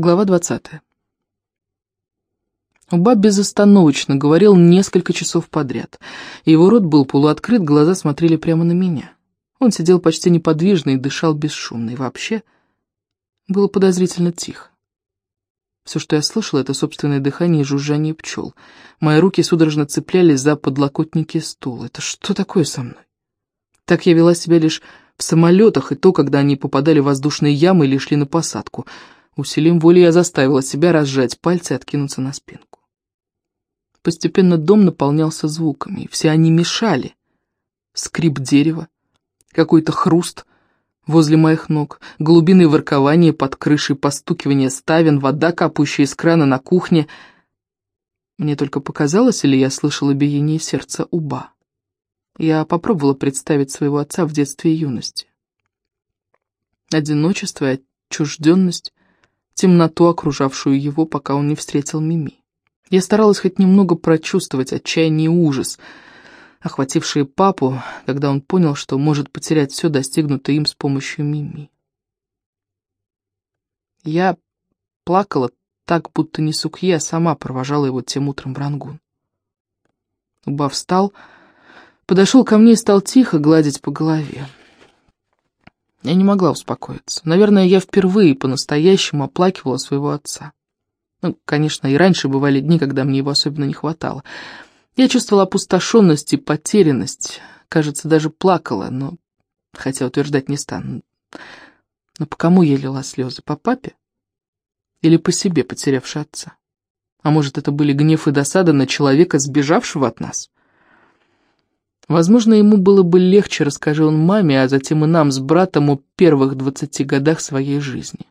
Глава 20. Уба безостановочно говорил несколько часов подряд. Его рот был полуоткрыт, глаза смотрели прямо на меня. Он сидел почти неподвижно и дышал бесшумно. И вообще было подозрительно тихо. Все, что я слышала, это собственное дыхание и жужжание пчел. Мои руки судорожно цеплялись за подлокотники стула. Это что такое со мной? Так я вела себя лишь в самолетах, и то, когда они попадали в воздушные ямы или шли на посадку — Усилием воли я заставила себя разжать пальцы и откинуться на спинку. Постепенно дом наполнялся звуками, и все они мешали. Скрип дерева, какой-то хруст возле моих ног, голубиные воркования под крышей, постукивание ставен, вода, капающая из крана на кухне. Мне только показалось, или я слышала биение сердца уба. Я попробовала представить своего отца в детстве и юности. Одиночество и отчужденность, темноту, окружавшую его, пока он не встретил Мими. Я старалась хоть немного прочувствовать отчаяние и ужас, охватившие папу, когда он понял, что может потерять все достигнутое им с помощью Мими. Я плакала так, будто не Сукье, а сама провожала его тем утром в Рангун. Уба встал, подошел ко мне и стал тихо гладить по голове. Я не могла успокоиться. Наверное, я впервые по-настоящему оплакивала своего отца. Ну, конечно, и раньше бывали дни, когда мне его особенно не хватало. Я чувствовала опустошенность и потерянность. Кажется, даже плакала, но... Хотя утверждать не стану. Но по кому я лила слезы? По папе? Или по себе, потерявшей отца? А может, это были гнев и досада на человека, сбежавшего от нас? Возможно, ему было бы легче, расскажи он маме, а затем и нам с братом о первых двадцати годах своей жизни.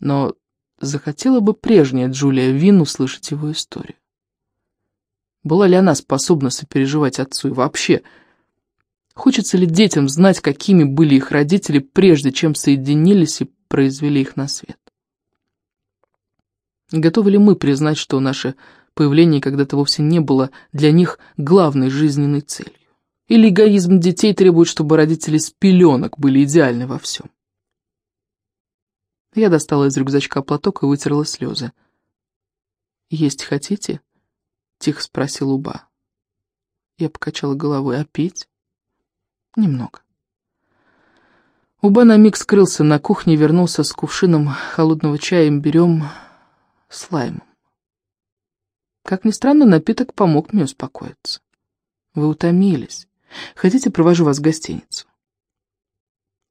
Но захотела бы прежняя Джулия Вин услышать его историю. Была ли она способна сопереживать отцу и вообще? Хочется ли детям знать, какими были их родители, прежде чем соединились и произвели их на свет? Готовы ли мы признать, что наши появление когда-то вовсе не было для них главной жизненной целью. Или эгоизм детей требует, чтобы родители с пеленок были идеальны во всем. Я достала из рюкзачка платок и вытерла слезы. «Есть хотите?» — тихо спросил Уба. Я покачала головой. «А пить?» «Немного». Уба на миг скрылся на кухне вернулся с кувшином холодного чая имбирем с лаймом. Как ни странно, напиток помог мне успокоиться. Вы утомились. Хотите, провожу вас в гостиницу?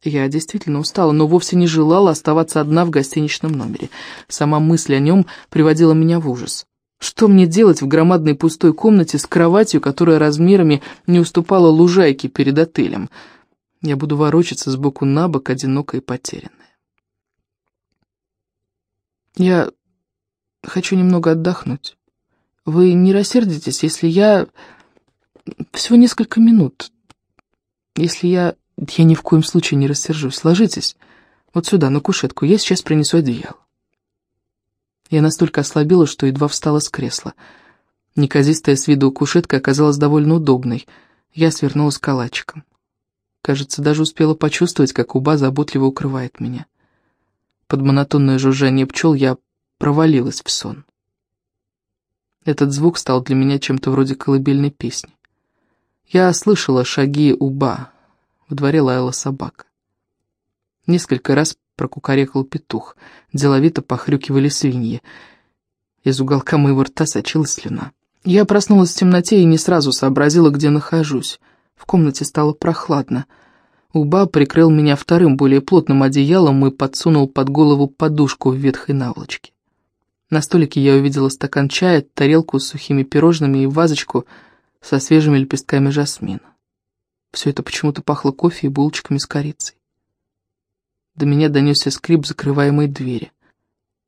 Я действительно устала, но вовсе не желала оставаться одна в гостиничном номере. Сама мысль о нем приводила меня в ужас. Что мне делать в громадной пустой комнате с кроватью, которая размерами не уступала лужайке перед отелем? Я буду ворочаться сбоку на бок, одинокая и потерянная. Я хочу немного отдохнуть. Вы не рассердитесь, если я... Всего несколько минут. Если я... Я ни в коем случае не рассержусь. Ложитесь вот сюда, на кушетку. Я сейчас принесу одеяло. Я настолько ослабела, что едва встала с кресла. Неказистая с виду кушетка оказалась довольно удобной. Я свернулась калачиком. Кажется, даже успела почувствовать, как уба заботливо укрывает меня. Под монотонное жужжание пчел я провалилась в сон. Этот звук стал для меня чем-то вроде колыбельной песни. Я слышала шаги уба. В дворе лаяла собака. Несколько раз прокукарекал петух. Деловито похрюкивали свиньи. Из уголка моего рта сочилась слюна. Я проснулась в темноте и не сразу сообразила, где нахожусь. В комнате стало прохладно. Уба прикрыл меня вторым, более плотным одеялом и подсунул под голову подушку в ветхой наволочке. На столике я увидела стакан чая, тарелку с сухими пирожными и вазочку со свежими лепестками жасмина. Все это почему-то пахло кофе и булочками с корицей. До меня донесся скрип закрываемой двери.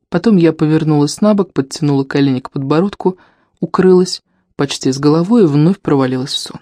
Потом я повернулась на бок, подтянула колени к подбородку, укрылась почти с головой и вновь провалилась в сон.